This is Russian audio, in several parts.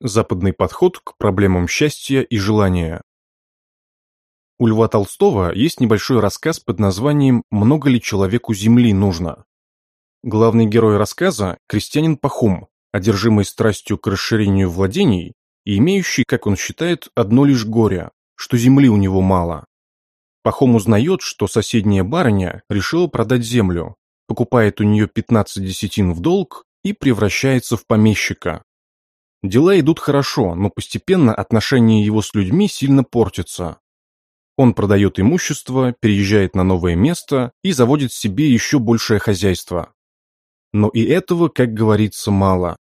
Западный подход к проблемам счастья и желания. У Льва Толстого есть небольшой рассказ под названием «Много ли человеку земли нужно?». Главный герой рассказа – крестьянин Пахом, одержимый страстью к расширению владений и имеющий, как он считает, одно лишь горе, что земли у него мало. Пахом узнает, что соседняя барыня решила продать землю, покупает у нее 15 десятин в долг и превращается в помещика, Дела идут хорошо, но постепенно отношения его с людьми сильно портятся. Он продает имущество, переезжает на новое место и заводит себе еще большее хозяйство. Но и этого, как говорится, мало.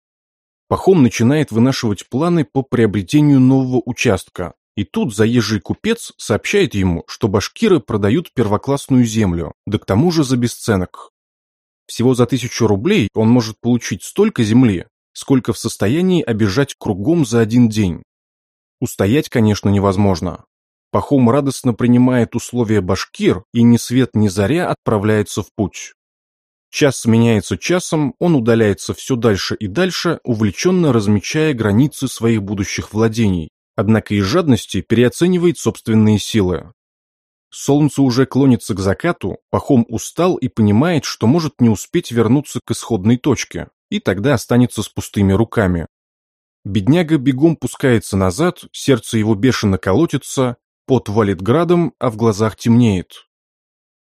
Пахом начинает вынашивать планы по приобретению нового участка, и тут заезжий купец сообщает ему, что башкиры продают первоклассную землю, да к тому же за бесценок. Всего за тысячу рублей он может получить столько земли, сколько в состоянии обижать кругом за один день. Устоять, конечно, невозможно. Пахом радостно принимает условия башкир и ни свет ни заря отправляется в путь. Час сменяется часом, он удаляется все дальше и дальше, увлеченно размечая границы своих будущих владений, однако из жадности переоценивает собственные силы. Солнце уже клонится к закату, Пахом устал и понимает, что может не успеть вернуться к исходной точке и тогда останется с пустыми руками. Бедняга бегом пускается назад, сердце его бешено колотится, пот валит градом, а в глазах темнеет.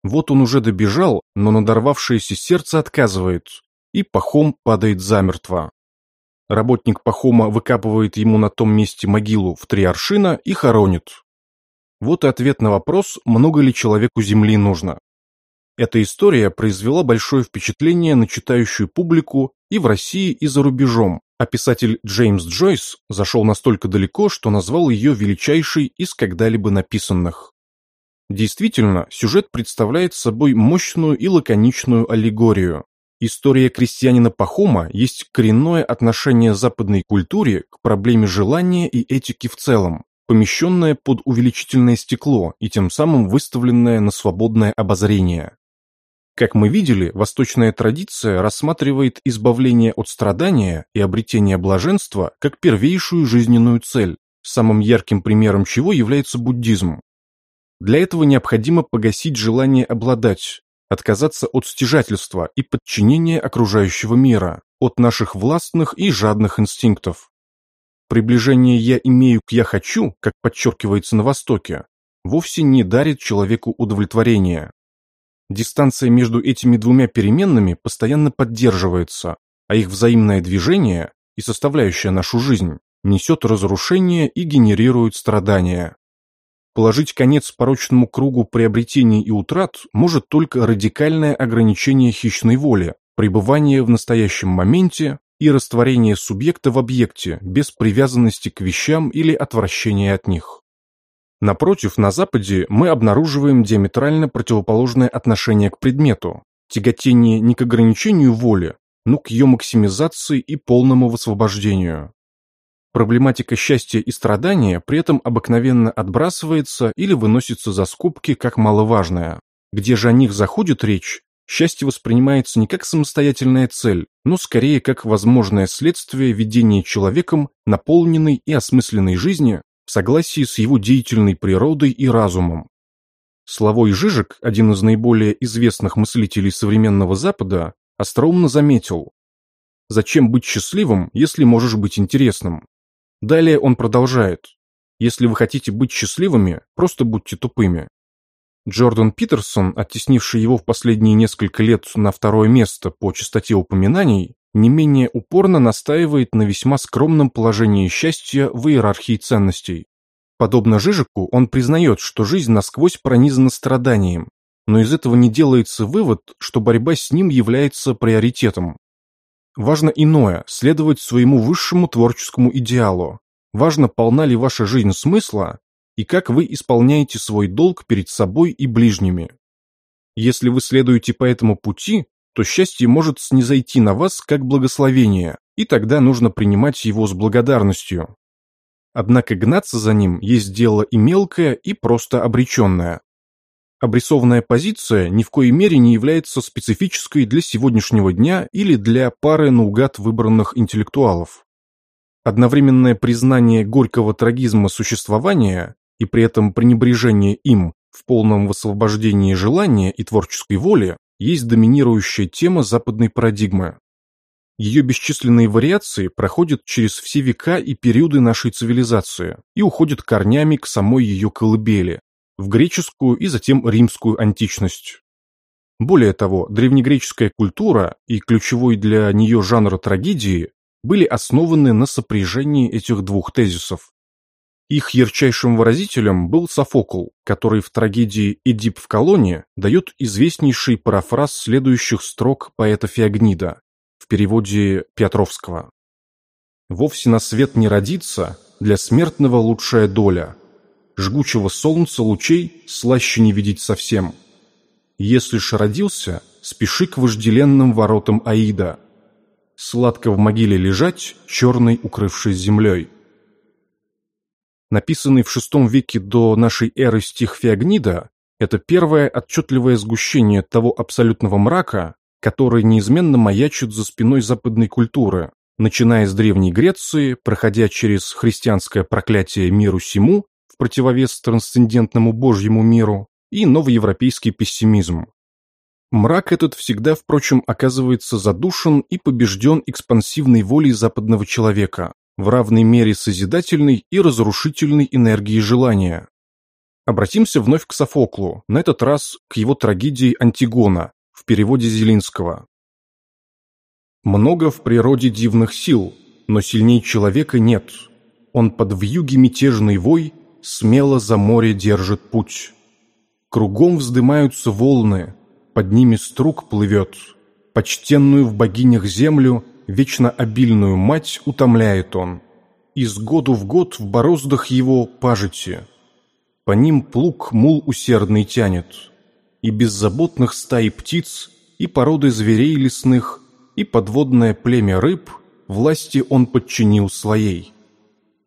Вот он уже добежал, но надорвавшееся сердце отказывает, и Пахом падает замертво. Работник Пахома выкапывает ему на том месте могилу в три аршина и хоронит. Вот и ответ на вопрос, много ли человеку земли нужно. Эта история произвела большое впечатление на читающую публику и в России, и за рубежом, а писатель Джеймс Джойс зашел настолько далеко, что назвал ее величайшей из когда-либо написанных. Действительно, сюжет представляет собой мощную и лаконичную аллегорию. История крестьянина Пахома есть коренное отношение западной культуре к проблеме желания и этики в целом, помещенное под увеличительное стекло и тем самым выставленное на свободное обозрение. Как мы видели, восточная традиция рассматривает избавление от страдания и обретение блаженства как первейшую жизненную цель, самым ярким примером чего является буддизм. Для этого необходимо погасить желание обладать, отказаться от стяжательства и подчинения окружающего мира, от наших властных и жадных инстинктов. Приближение «я имею» к «я хочу», как подчеркивается на Востоке, вовсе не дарит человеку удовлетворения. Дистанция между этими двумя переменными постоянно поддерживается, а их взаимное движение и составляющая нашу жизнь несет разрушение и генерирует страдания. Положить конец порочному кругу приобретений и утрат может только радикальное ограничение хищной воли, пребывание в настоящем моменте и растворение субъекта в объекте без привязанности к вещам или отвращения от них. Напротив, на Западе мы обнаруживаем диаметрально противоположное отношение к предмету, тяготение не к ограничению воли, но к ее максимизации и полному высвобождению. Проблематика счастья и страдания при этом обыкновенно отбрасывается или выносится за скобки как маловажная. Где же о них заходит речь, счастье воспринимается не как самостоятельная цель, но скорее как возможное следствие ведения человеком наполненной и осмысленной жизни в согласии с его деятельной природой и разумом. Славой Жижик, один из наиболее известных мыслителей современного Запада, остроумно заметил «Зачем быть счастливым, если можешь быть интересным?» Далее он продолжает «Если вы хотите быть счастливыми, просто будьте тупыми». Джордан Питерсон, оттеснивший его в последние несколько лет на второе место по частоте упоминаний, не менее упорно настаивает на весьма скромном положении счастья в иерархии ценностей. Подобно Жижику, он признает, что жизнь насквозь пронизана страданием, но из этого не делается вывод, что борьба с ним является приоритетом. Важно иное – следовать своему высшему творческому идеалу. Важно, полна ли ваша жизнь смысла и как вы исполняете свой долг перед собой и ближними. Если вы следуете по этому пути, то счастье может снизойти на вас как благословение, и тогда нужно принимать его с благодарностью. Однако гнаться за ним есть дело и мелкое, и просто обреченное. Обрисованная позиция ни в коей мере не является специфической для сегодняшнего дня или для пары наугад выбранных интеллектуалов. Одновременное признание горького трагизма существования и при этом пренебрежение им в полном высвобождении желания и творческой воли есть доминирующая тема западной парадигмы. Ее бесчисленные вариации проходят через все века и периоды нашей цивилизации и уходят корнями к самой ее колыбели, в греческую и затем римскую античность. Более того, древнегреческая культура и ключевой для нее жанр трагедии были основаны на сопряжении этих двух тезисов. Их ярчайшим выразителем был Софокл, который в трагедии «Эдип в колонне» дает известнейший парафраз следующих строк поэта Феогнида в переводе Петровского. «Вовсе на свет не родиться, для смертного лучшая доля. Жгучего солнца лучей слаще не видеть совсем. Если ж родился, спеши к вожделенным воротам Аида. Сладко в могиле лежать, черной укрывшись землей». Написанный в VI веке до нашей эры стих Феогнида – это первое отчетливое сгущение того абсолютного мрака, который неизменно маячит за спиной западной культуры, начиная с Древней Греции, проходя через христианское проклятие миру сему в противовес трансцендентному Божьему миру и новоевропейский пессимизм. Мрак этот всегда, впрочем, оказывается задушен и побежден экспансивной волей западного человека, в равной мере созидательной и разрушительной энергии желания. Обратимся вновь к Софоклу, на этот раз к его трагедии «Антигона», в переводе Зелинского. Много в природе дивных сил, но сильней человека нет. Он под вьюги мятежный вой смело за море держит путь. Кругом вздымаются волны, под ними струк плывет. Почтенную в богинях землю, вечно обильную мать утомляет он. Из году в год в бороздах его пажити. По ним плуг мул усердный тянет и беззаботных стаи птиц, и породы зверей лесных, и подводное племя рыб власти он подчинил своей.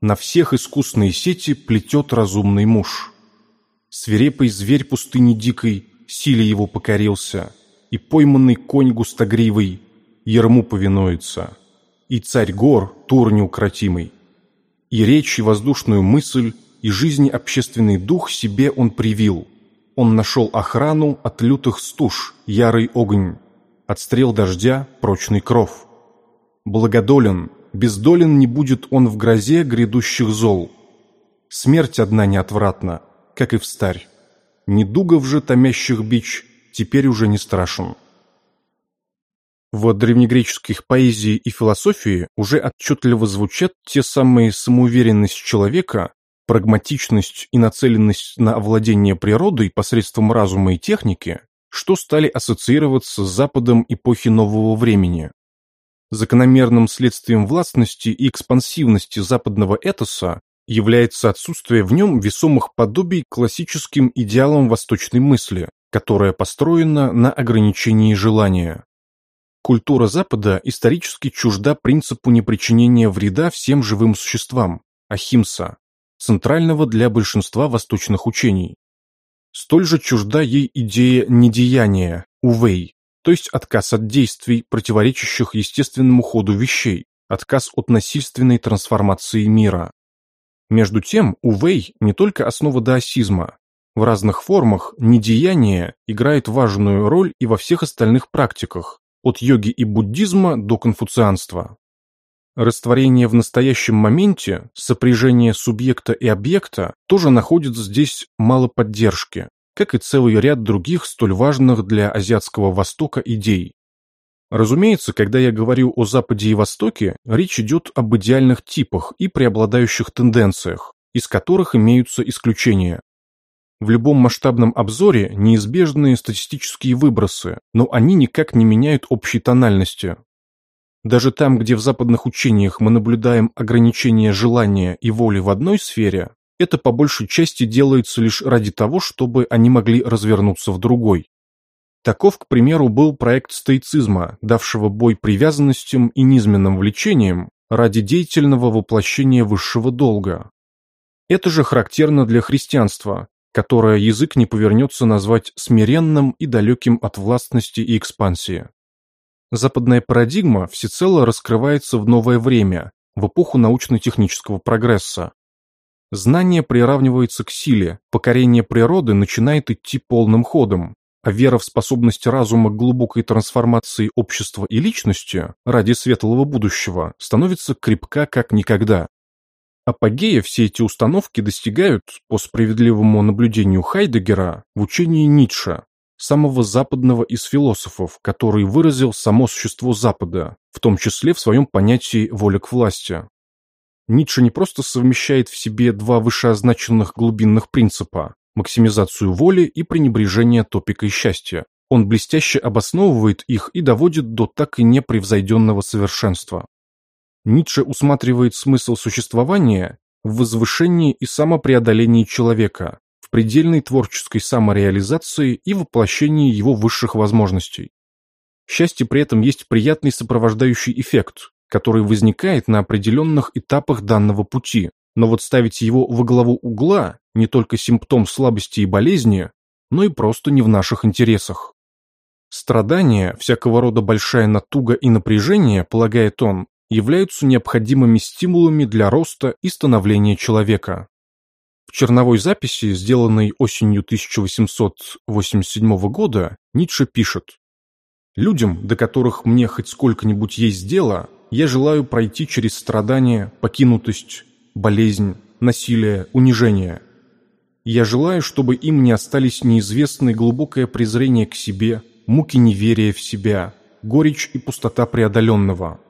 На всех искусные сети плетет разумный муж. Свирепый зверь пустыни дикой силе его покорился, и пойманный конь густогривый ерму повинуется, и царь гор тур неукротимый. И речь, и воздушную мысль, и жизни общественный дух себе он привил – он нашел охрану от лютых стуж, ярый огонь, от стрел дождя прочный кров. Благодолен, бездолен не будет он в грозе грядущих зол. Смерть одна неотвратна, как и в старь. Недугов же томящих бич теперь уже не страшен. В древнегреческих поэзии и философии уже отчетливо звучат те самые самоуверенность человека прагматичность и нацеленность на овладение природой посредством разума и техники, что стали ассоциироваться с Западом эпохи нового времени. Закономерным следствием властности и экспансивности западного этоса является отсутствие в нем весомых подобий классическим идеалам восточной мысли, которая построена на ограничении желания. Культура Запада исторически чужда принципу непричинения вреда всем живым существам, ахимса, центрального для большинства восточных учений. Столь же чужда ей идея недеяния, увей, то есть отказ от действий, противоречащих естественному ходу вещей, отказ от насильственной трансформации мира. Между тем, увей не только основа даосизма. В разных формах недеяние играет важную роль и во всех остальных практиках, от йоги и буддизма до конфуцианства. Растворение в настоящем моменте, сопряжение субъекта и объекта тоже находит здесь мало поддержки, как и целый ряд других столь важных для Азиатского Востока идей. Разумеется, когда я говорю о Западе и Востоке, речь идет об идеальных типах и преобладающих тенденциях, из которых имеются исключения. В любом масштабном обзоре неизбежные статистические выбросы, но они никак не меняют общей тональности, даже там, где в западных учениях мы наблюдаем ограничение желания и воли в одной сфере, это по большей части делается лишь ради того, чтобы они могли развернуться в другой. Таков, к примеру, был проект стоицизма, давшего бой привязанностям и низменным влечениям ради деятельного воплощения высшего долга. Это же характерно для христианства, которое язык не повернется назвать смиренным и далеким от властности и экспансии. Западная парадигма всецело раскрывается в новое время, в эпоху научно-технического прогресса. Знание приравнивается к силе, покорение природы начинает идти полным ходом, а вера в способность разума к глубокой трансформации общества и личности ради светлого будущего становится крепка как никогда. Апогея все эти установки достигают, по справедливому наблюдению Хайдегера, в учении Ницше, самого западного из философов, который выразил само существо Запада, в том числе в своем понятии «воля к власти». Ницше не просто совмещает в себе два вышеозначенных глубинных принципа – максимизацию воли и пренебрежение топикой счастья. Он блестяще обосновывает их и доводит до так и непревзойденного совершенства. Ницше усматривает смысл существования в возвышении и самопреодолении человека, в предельной творческой самореализации и воплощении его высших возможностей. Счастье при этом есть приятный сопровождающий эффект, который возникает на определенных этапах данного пути, но вот ставить его во главу угла не только симптом слабости и болезни, но и просто не в наших интересах. Страдания, всякого рода большая натуга и напряжение, полагает он, являются необходимыми стимулами для роста и становления человека. В черновой записи, сделанной осенью 1887 года, Ницше пишет «Людям, до которых мне хоть сколько-нибудь есть дело, я желаю пройти через страдания, покинутость, болезнь, насилие, унижение. Я желаю, чтобы им не остались неизвестны глубокое презрение к себе, муки неверия в себя, горечь и пустота преодоленного.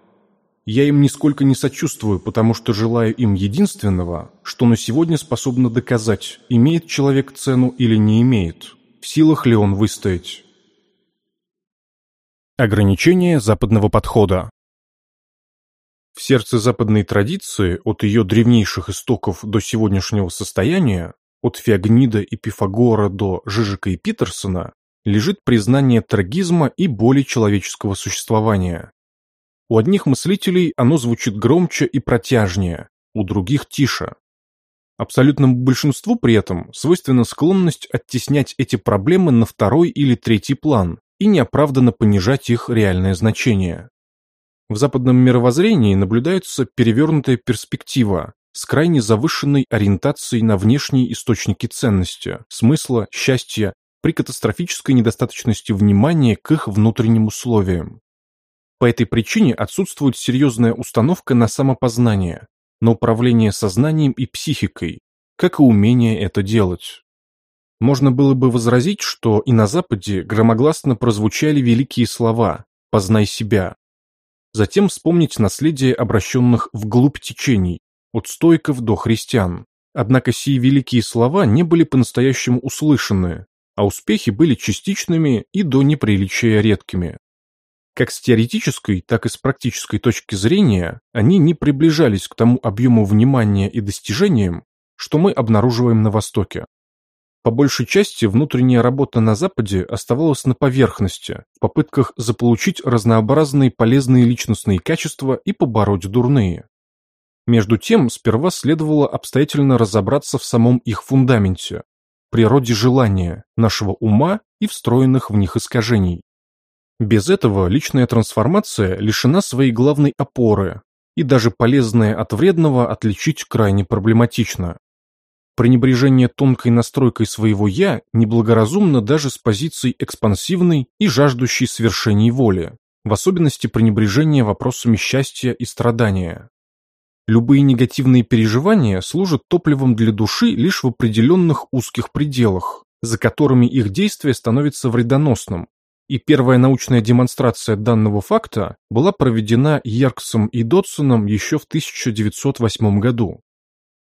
Я им нисколько не сочувствую, потому что желаю им единственного, что на сегодня способно доказать, имеет человек цену или не имеет, в силах ли он выстоять. Ограничение западного подхода в сердце западной традиции, от ее древнейших истоков до сегодняшнего состояния, от Феогнида и Пифагора до Жижика и Питерсона, лежит признание трагизма и боли человеческого существования. У одних мыслителей оно звучит громче и протяжнее, у других тише. Абсолютному большинству при этом свойственна склонность оттеснять эти проблемы на второй или третий план и неоправданно понижать их реальное значение. В западном мировоззрении наблюдается перевернутая перспектива с крайне завышенной ориентацией на внешние источники ценности, смысла, счастья, при катастрофической недостаточности внимания к их внутренним условиям. По этой причине отсутствует серьезная установка на самопознание, на управление сознанием и психикой, как и умение это делать. Можно было бы возразить, что и на Западе громогласно прозвучали великие слова «познай себя», Затем вспомнить наследие обращенных вглубь течений, от стоиков до христиан. Однако сии великие слова не были по-настоящему услышаны, а успехи были частичными и до неприличия редкими. Как с теоретической, так и с практической точки зрения они не приближались к тому объему внимания и достижениям, что мы обнаруживаем на Востоке. По большей части внутренняя работа на Западе оставалась на поверхности, в попытках заполучить разнообразные полезные личностные качества и побороть дурные. Между тем, сперва следовало обстоятельно разобраться в самом их фундаменте, природе желания, нашего ума и встроенных в них искажений. Без этого личная трансформация лишена своей главной опоры, и даже полезное от вредного отличить крайне проблематично. Пренебрежение тонкой настройкой своего «я» неблагоразумно даже с позиции экспансивной и жаждущей свершений воли, в особенности пренебрежение вопросами счастья и страдания. Любые негативные переживания служат топливом для души лишь в определенных узких пределах, за которыми их действие становится вредоносным, и первая научная демонстрация данного факта была проведена Ярксом и Дотсоном еще в 1908 году.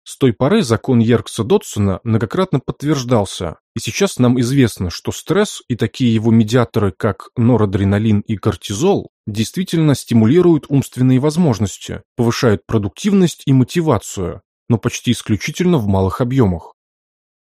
С той поры закон Йеркса-Дотсона многократно подтверждался, и сейчас нам известно, что стресс и такие его медиаторы, как норадреналин и кортизол, действительно стимулируют умственные возможности, повышают продуктивность и мотивацию, но почти исключительно в малых объемах.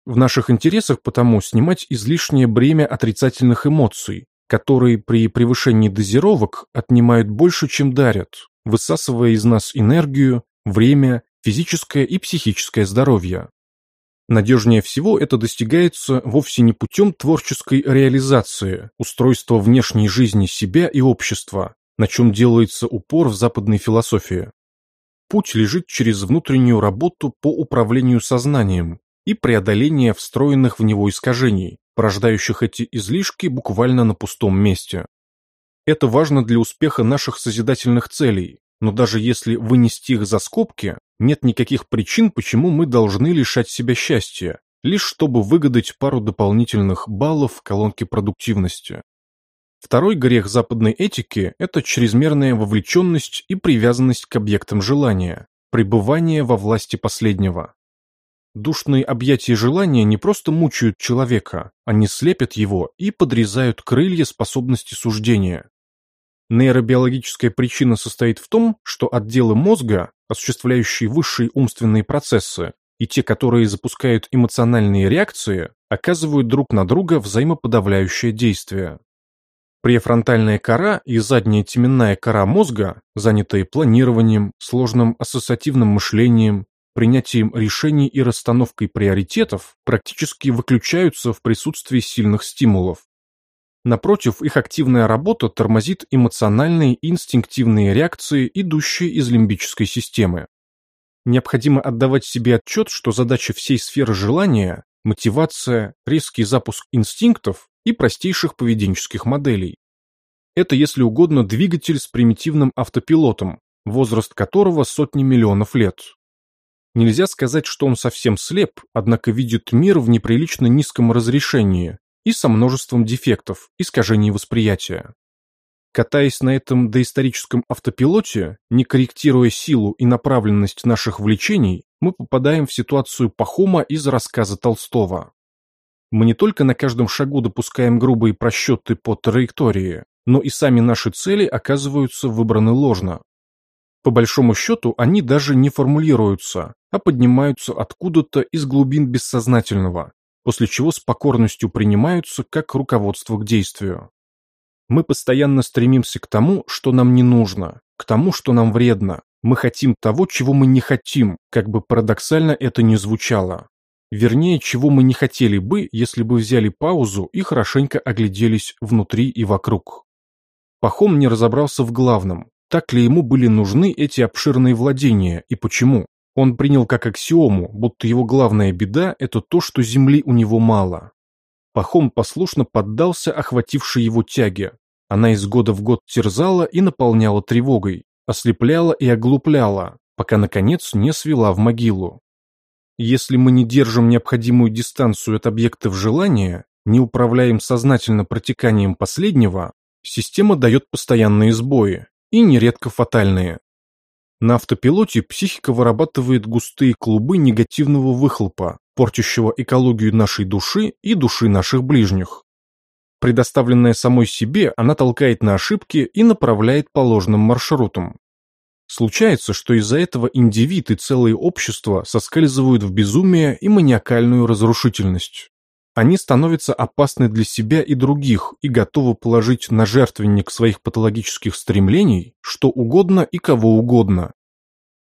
В наших интересах потому снимать излишнее бремя отрицательных эмоций, которые при превышении дозировок отнимают больше, чем дарят, высасывая из нас энергию, время физическое и психическое здоровье. Надежнее всего это достигается вовсе не путем творческой реализации, устройства внешней жизни себя и общества, на чем делается упор в западной философии. путь лежит через внутреннюю работу по управлению сознанием и преодоление встроенных в него искажений, порождающих эти излишки буквально на пустом месте. Это важно для успеха наших созидательных целей, но даже если вынести их за скобки, нет никаких причин, почему мы должны лишать себя счастья, лишь чтобы выгадать пару дополнительных баллов в колонке продуктивности. Второй грех западной этики – это чрезмерная вовлеченность и привязанность к объектам желания, пребывание во власти последнего. Душные объятия желания не просто мучают человека, они слепят его и подрезают крылья способности суждения. Нейробиологическая причина состоит в том, что отделы мозга, осуществляющие высшие умственные процессы, и те, которые запускают эмоциональные реакции, оказывают друг на друга взаимоподавляющее действие. Префронтальная кора и задняя теменная кора мозга, занятые планированием, сложным ассоциативным мышлением, принятием решений и расстановкой приоритетов, практически выключаются в присутствии сильных стимулов. Напротив, их активная работа тормозит эмоциональные и инстинктивные реакции, идущие из лимбической системы. Необходимо отдавать себе отчет, что задача всей сферы желания – мотивация, резкий запуск инстинктов и простейших поведенческих моделей. Это, если угодно, двигатель с примитивным автопилотом, возраст которого сотни миллионов лет. Нельзя сказать, что он совсем слеп, однако видит мир в неприлично низком разрешении, и со множеством дефектов, искажений восприятия. Катаясь на этом доисторическом автопилоте, не корректируя силу и направленность наших влечений, мы попадаем в ситуацию Пахома из рассказа Толстого. Мы не только на каждом шагу допускаем грубые просчеты по траектории, но и сами наши цели оказываются выбраны ложно. По большому счету, они даже не формулируются, а поднимаются откуда-то из глубин бессознательного, после чего с покорностью принимаются как руководство к действию. Мы постоянно стремимся к тому, что нам не нужно, к тому, что нам вредно. Мы хотим того, чего мы не хотим, как бы парадоксально это ни звучало. Вернее, чего мы не хотели бы, если бы взяли паузу и хорошенько огляделись внутри и вокруг. Пахом не разобрался в главном, так ли ему были нужны эти обширные владения и почему. Он принял как аксиому, будто его главная беда – это то, что земли у него мало. Пахом послушно поддался охватившей его тяге. Она из года в год терзала и наполняла тревогой, ослепляла и оглупляла, пока, наконец, не свела в могилу. Если мы не держим необходимую дистанцию от объектов желания, не управляем сознательно протеканием последнего, система дает постоянные сбои, и нередко фатальные. На автопилоте психика вырабатывает густые клубы негативного выхлопа, портящего экологию нашей души и души наших ближних. Предоставленная самой себе, она толкает на ошибки и направляет по ложным маршрутам. Случается, что из-за этого индивид и целые общества соскальзывают в безумие и маниакальную разрушительность. Они становятся опасны для себя и других и готовы положить на жертвенник своих патологических стремлений что угодно и кого угодно.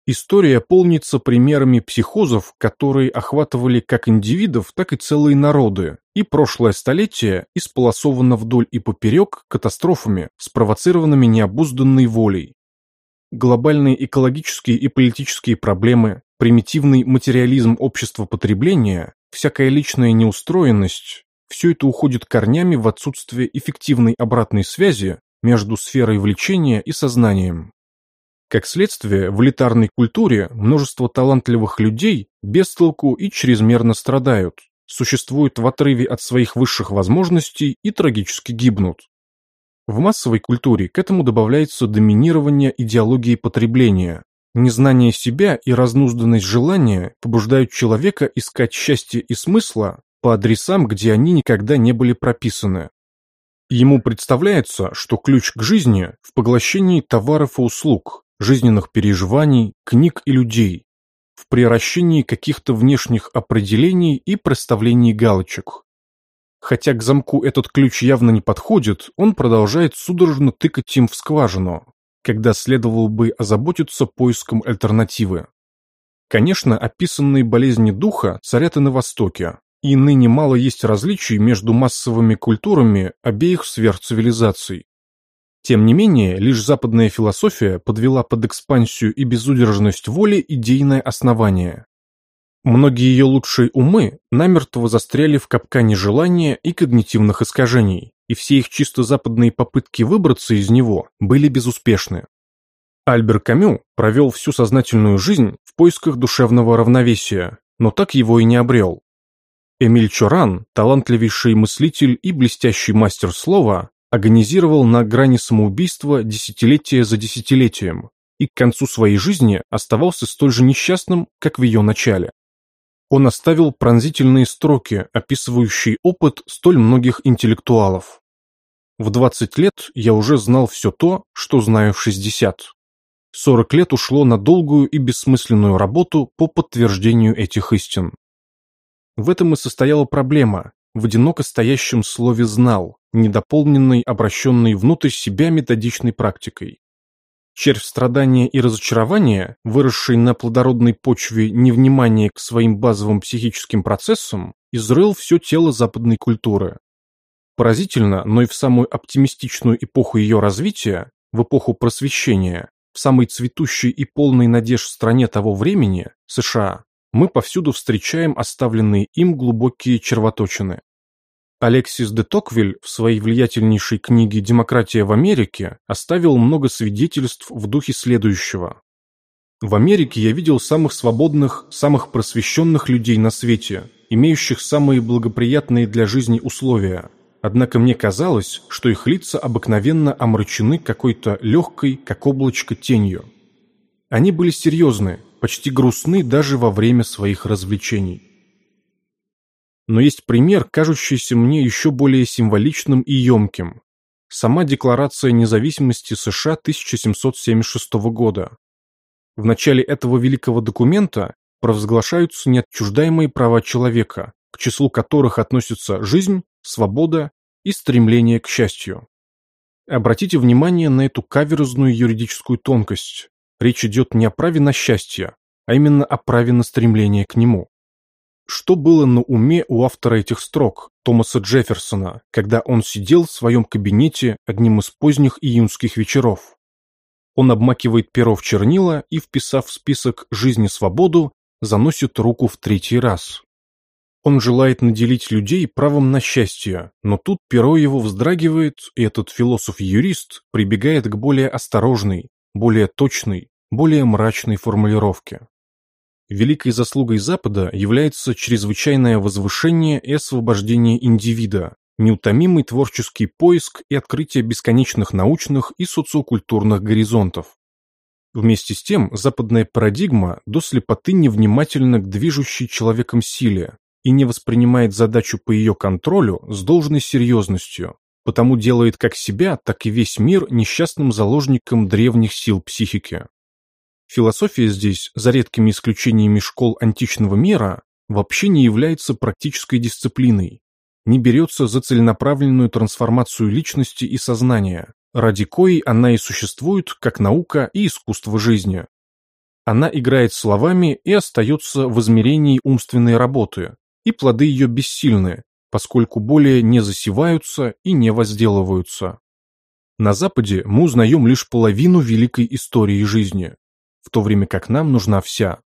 История полнится примерами психозов, которые охватывали как индивидов, так и целые народы, и прошлое столетие исполосовано вдоль и поперек катастрофами, спровоцированными необузданной волей. Глобальные экологические и политические проблемы, примитивный материализм общества потребления Всякая личная неустроенность, все это уходит корнями в отсутствие эффективной обратной связи между сферой влечения и сознанием. Как следствие, в элитарной культуре множество талантливых людей без толку и чрезмерно страдают, существуют в отрыве от своих высших возможностей и трагически гибнут. В массовой культуре к этому добавляется доминирование идеологии потребления, Незнание себя и разнузданность желания побуждают человека искать счастье и смысла по адресам, где они никогда не были прописаны. Ему представляется, что ключ к жизни в поглощении товаров и услуг, жизненных переживаний, книг и людей, в превращении каких-то внешних определений и проставлении галочек. Хотя к замку этот ключ явно не подходит, он продолжает судорожно тыкать им в скважину, когда следовало бы озаботиться поиском альтернативы. Конечно, описанные болезни духа царят и на Востоке, и ныне мало есть различий между массовыми культурами обеих сфер цивилизаций. Тем не менее, лишь западная философия подвела под экспансию и безудержность воли идейное основание. Многие ее лучшие умы намертво застряли в капкане желания и когнитивных искажений, и все их чисто западные попытки выбраться из него были безуспешны. Альбер Камю провел всю сознательную жизнь в поисках душевного равновесия, но так его и не обрел. Эмиль Чоран, талантливейший мыслитель и блестящий мастер слова, агонизировал на грани самоубийства десятилетия за десятилетием и к концу своей жизни оставался столь же несчастным, как в ее начале. Он оставил пронзительные строки, описывающие опыт столь многих интеллектуалов. В 20 лет я уже знал все то, что знаю в 60. 40 лет ушло на долгую и бессмысленную работу по подтверждению этих истин. В этом и состояла проблема, в одиноко стоящем слове «знал», недополненной, обращенной внутрь себя методичной практикой. Червь страдания и разочарования, выросший на плодородной почве невнимания к своим базовым психическим процессам, изрыл все тело западной культуры. Поразительно, но и в самую оптимистичную эпоху ее развития, в эпоху просвещения, в самой цветущей и полной надежд стране того времени, США, мы повсюду встречаем оставленные им глубокие червоточины. Алексис де Токвиль в своей влиятельнейшей книге «Демократия в Америке» оставил много свидетельств в духе следующего. В Америке я видел самых свободных, самых просвещенных людей на свете, имеющих самые благоприятные для жизни условия. Однако мне казалось, что их лица обыкновенно омрачены какой-то легкой, как облачко, тенью. Они были серьезны, почти грустны даже во время своих развлечений. Но есть пример, кажущийся мне еще более символичным и емким. Сама Декларация независимости США 1776 года. В начале этого великого документа провозглашаются неотчуждаемые права человека, к числу которых относятся жизнь, свобода и стремление к счастью. Обратите внимание на эту каверзную юридическую тонкость. Речь идет не о праве на счастье, а именно о праве на стремление к нему. Что было на уме у автора этих строк, Томаса Джефферсона, когда он сидел в своем кабинете одним из поздних июньских вечеров? Он обмакивает перо в чернила и, вписав в список «Жизнь и свободу», заносит руку в третий раз. Он желает наделить людей правом на счастье, но тут перо его вздрагивает, и этот философ-юрист прибегает к более осторожной, более точной, более мрачной формулировке. Великой заслугой Запада является чрезвычайное возвышение и освобождение индивида, неутомимый творческий поиск и открытие бесконечных научных и социокультурных горизонтов. Вместе с тем, западная парадигма до слепоты невнимательна к движущей человеком силе и не воспринимает задачу по ее контролю с должной серьезностью, потому делает как себя, так и весь мир несчастным заложником древних сил психики. Философия здесь, за редкими исключениями школ античного мира, вообще не является практической дисциплиной, не берется за целенаправленную трансформацию личности и сознания, ради коей она и существует как наука и искусство жизни. Она играет словами и остается в измерении умственной работы, и плоды ее бессильны, поскольку более не засеваются и не возделываются. На Западе мы узнаем лишь половину великой истории жизни, в то время как нам нужна вся.